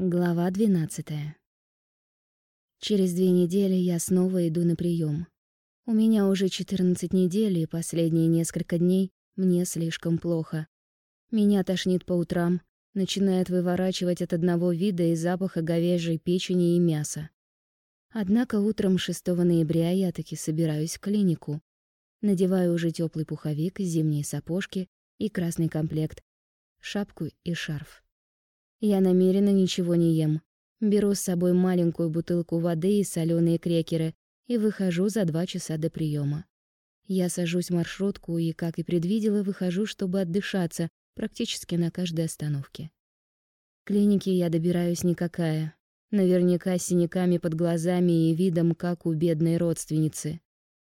Глава 12. Через две недели я снова иду на прием. У меня уже 14 недель, и последние несколько дней мне слишком плохо. Меня тошнит по утрам, начинает выворачивать от одного вида и запаха говяжьей печени и мяса. Однако утром 6 ноября я таки собираюсь в клинику. Надеваю уже теплый пуховик, зимние сапожки и красный комплект, шапку и шарф. Я намеренно ничего не ем. Беру с собой маленькую бутылку воды и соленые крекеры и выхожу за два часа до приема. Я сажусь в маршрутку и, как и предвидела, выхожу, чтобы отдышаться практически на каждой остановке. К клинике я добираюсь никакая. Наверняка с синяками под глазами и видом, как у бедной родственницы.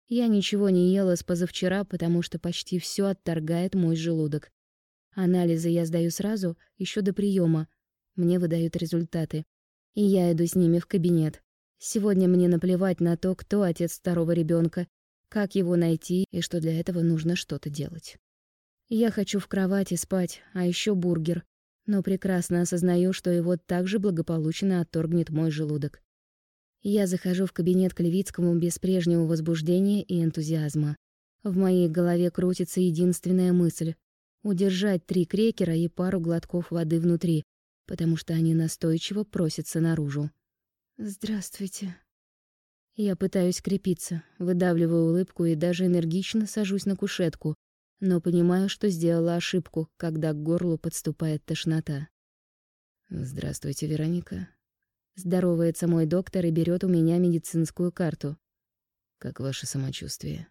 Я ничего не ела с позавчера, потому что почти все отторгает мой желудок. Анализы я сдаю сразу, еще до приема. Мне выдают результаты. И я иду с ними в кабинет. Сегодня мне наплевать на то, кто отец второго ребенка, как его найти и что для этого нужно что-то делать. Я хочу в кровати спать, а еще бургер, но прекрасно осознаю, что его также благополучно отторгнет мой желудок. Я захожу в кабинет к Левицкому без прежнего возбуждения и энтузиазма. В моей голове крутится единственная мысль удержать три крекера и пару глотков воды внутри, потому что они настойчиво просятся наружу. «Здравствуйте». Я пытаюсь крепиться, выдавливаю улыбку и даже энергично сажусь на кушетку, но понимаю, что сделала ошибку, когда к горлу подступает тошнота. «Здравствуйте, Вероника». Здоровается мой доктор и берет у меня медицинскую карту. «Как ваше самочувствие?»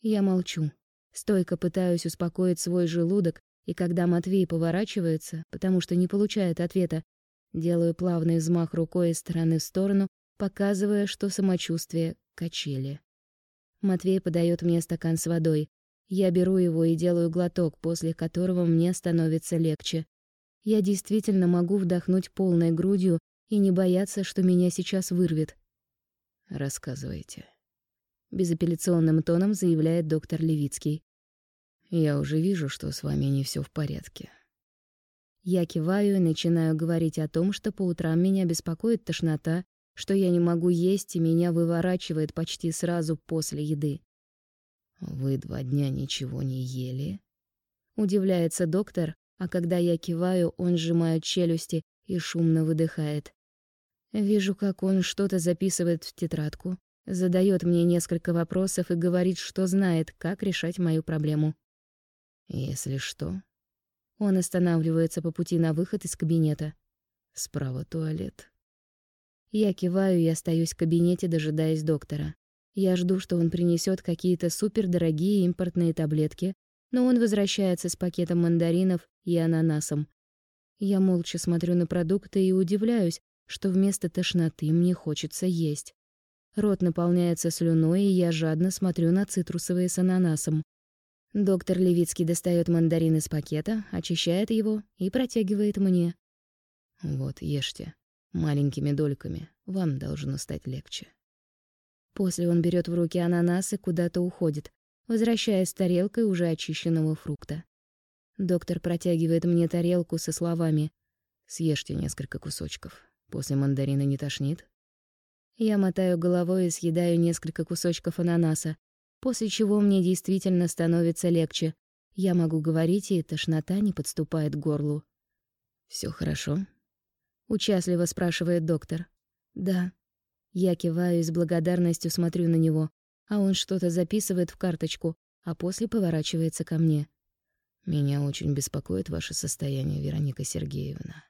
Я молчу. Стойко пытаюсь успокоить свой желудок, и когда Матвей поворачивается, потому что не получает ответа, делаю плавный взмах рукой из стороны в сторону, показывая, что самочувствие — качели. Матвей подает мне стакан с водой. Я беру его и делаю глоток, после которого мне становится легче. Я действительно могу вдохнуть полной грудью и не бояться, что меня сейчас вырвет. «Рассказывайте», — безапелляционным тоном заявляет доктор Левицкий. Я уже вижу, что с вами не все в порядке. Я киваю и начинаю говорить о том, что по утрам меня беспокоит тошнота, что я не могу есть и меня выворачивает почти сразу после еды. Вы два дня ничего не ели? Удивляется доктор, а когда я киваю, он сжимает челюсти и шумно выдыхает. Вижу, как он что-то записывает в тетрадку, задает мне несколько вопросов и говорит, что знает, как решать мою проблему. Если что. Он останавливается по пути на выход из кабинета. Справа туалет. Я киваю и остаюсь в кабинете, дожидаясь доктора. Я жду, что он принесет какие-то супердорогие импортные таблетки, но он возвращается с пакетом мандаринов и ананасом. Я молча смотрю на продукты и удивляюсь, что вместо тошноты мне хочется есть. Рот наполняется слюной, и я жадно смотрю на цитрусовые с ананасом. Доктор Левицкий достает мандарин из пакета, очищает его и протягивает мне. Вот, ешьте. Маленькими дольками. Вам должно стать легче. После он берет в руки ананас и куда-то уходит, возвращаясь с тарелкой уже очищенного фрукта. Доктор протягивает мне тарелку со словами «Съешьте несколько кусочков. После мандарина не тошнит?» Я мотаю головой и съедаю несколько кусочков ананаса, после чего мне действительно становится легче. Я могу говорить, и тошнота не подступает к горлу. Все хорошо?» — участливо спрашивает доктор. «Да». Я киваю и с благодарностью смотрю на него, а он что-то записывает в карточку, а после поворачивается ко мне. «Меня очень беспокоит ваше состояние, Вероника Сергеевна».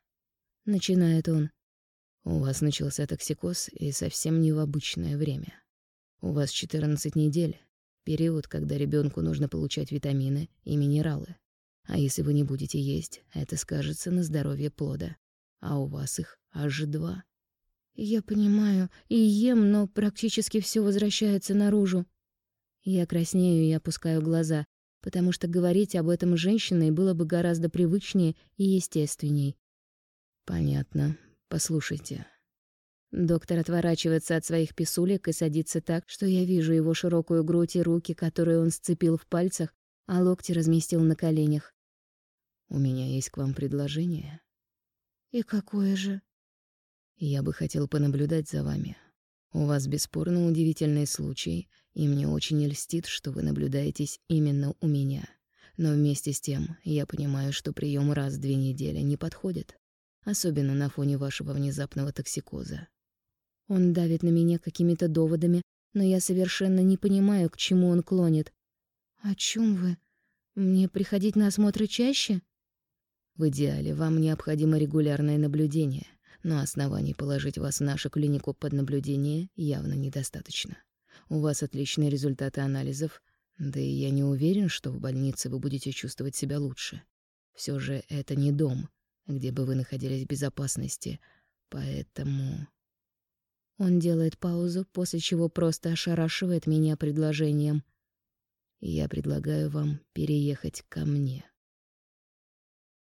Начинает он. «У вас начался токсикоз и совсем не в обычное время. У вас 14 недель, Период, когда ребенку нужно получать витамины и минералы. А если вы не будете есть, это скажется на здоровье плода. А у вас их аж два. Я понимаю, и ем, но практически все возвращается наружу. Я краснею и опускаю глаза, потому что говорить об этом женщиной было бы гораздо привычнее и естественней. Понятно. Послушайте, Доктор отворачивается от своих писулек и садится так, что я вижу его широкую грудь и руки, которые он сцепил в пальцах, а локти разместил на коленях. «У меня есть к вам предложение». «И какое же?» Я бы хотел понаблюдать за вами. У вас бесспорно удивительный случай, и мне очень льстит, что вы наблюдаетесь именно у меня. Но вместе с тем я понимаю, что прием раз в две недели не подходит, особенно на фоне вашего внезапного токсикоза. Он давит на меня какими-то доводами, но я совершенно не понимаю, к чему он клонит. «О чем вы? Мне приходить на осмотры чаще?» В идеале вам необходимо регулярное наблюдение, но оснований положить вас в нашу клинику под наблюдение явно недостаточно. У вас отличные результаты анализов, да и я не уверен, что в больнице вы будете чувствовать себя лучше. Все же это не дом, где бы вы находились в безопасности, поэтому... Он делает паузу, после чего просто ошарашивает меня предложением. Я предлагаю вам переехать ко мне.